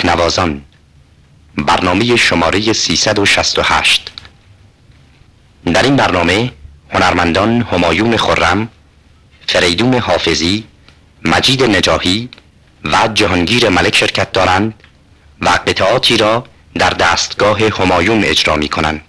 تکنوازان برنامه شماره 368 در این برنامه هنرمندان همایون خرم، فریدون حافظی، مجید نجاهی و جهانگیر ملک شرکت دارند و قطعاتی را در دستگاه همایون اجرا می کنند.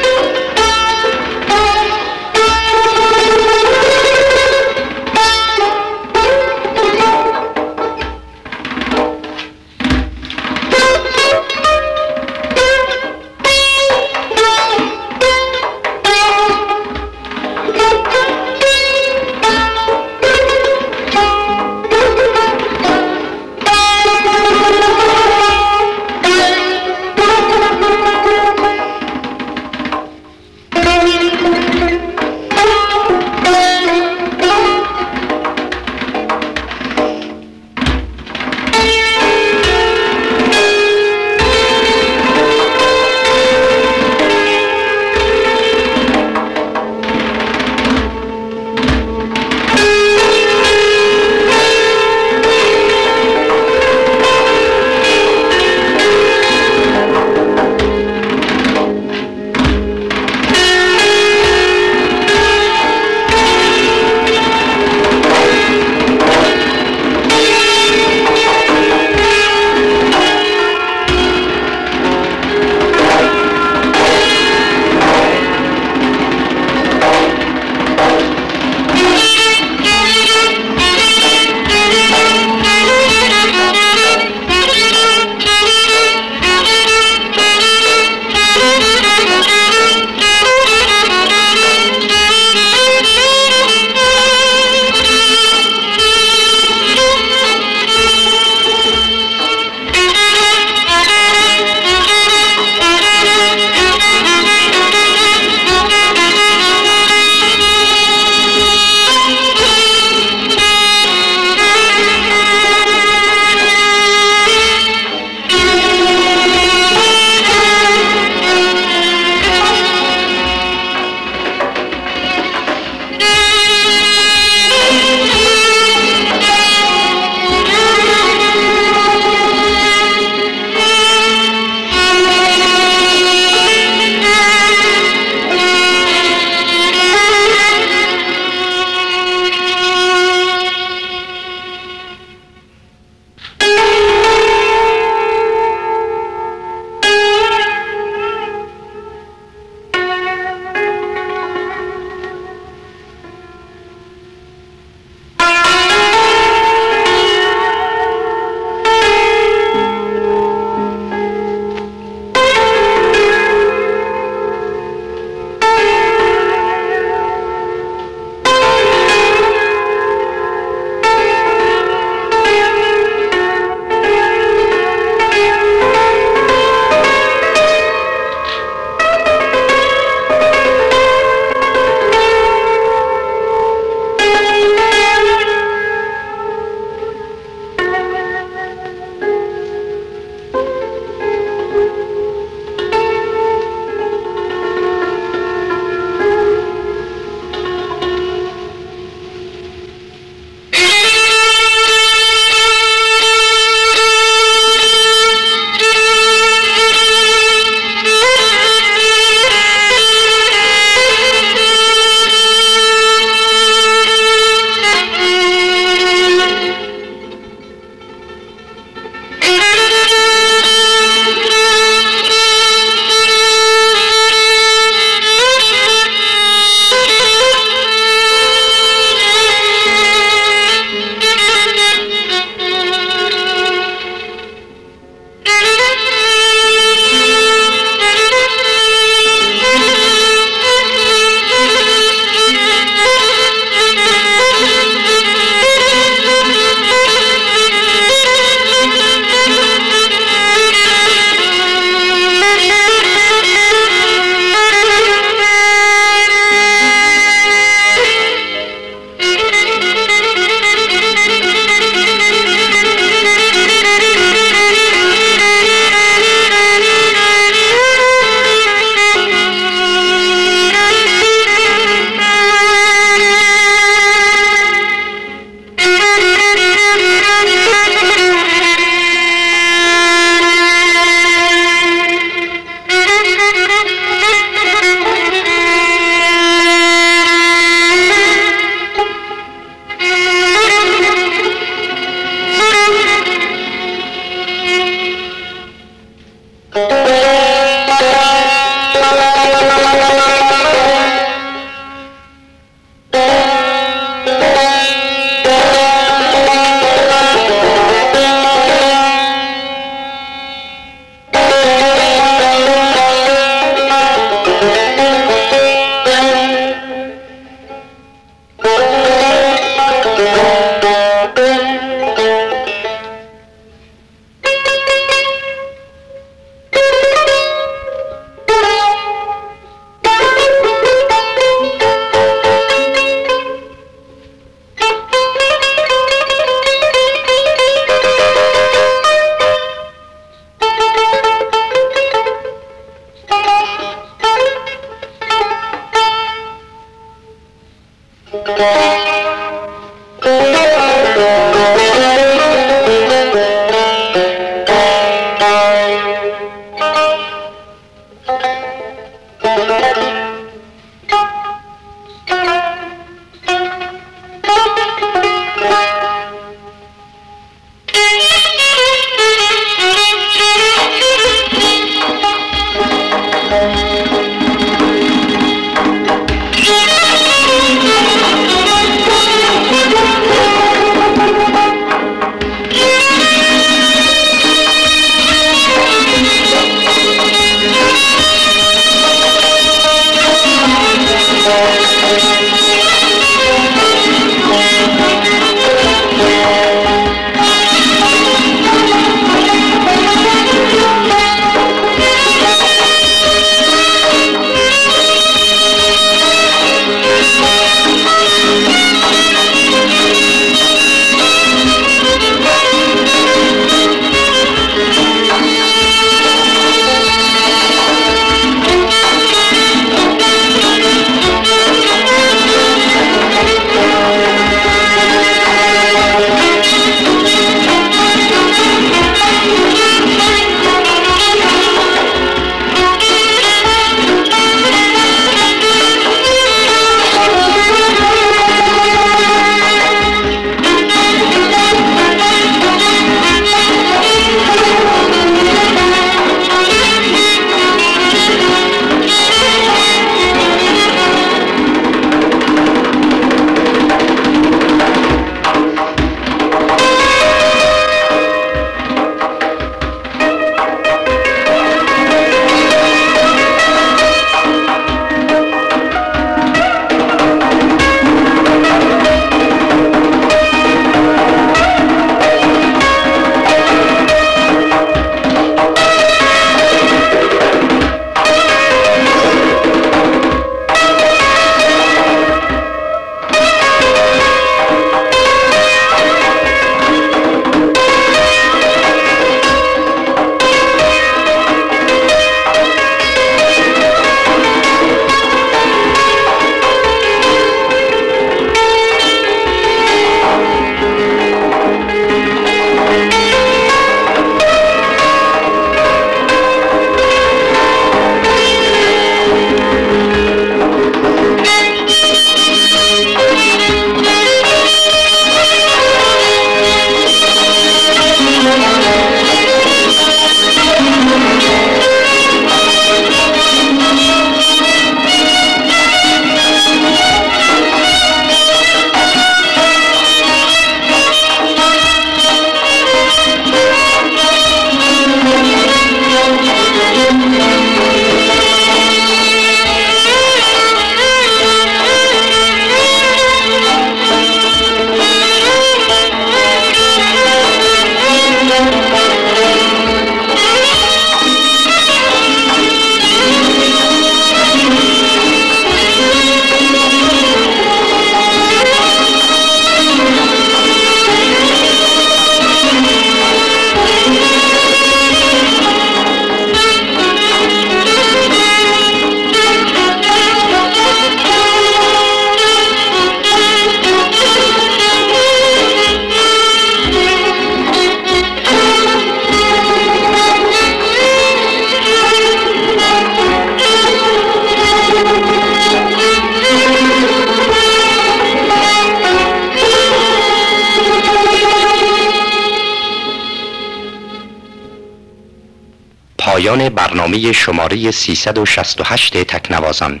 پایان برنامه شماره 368 تکنوازان.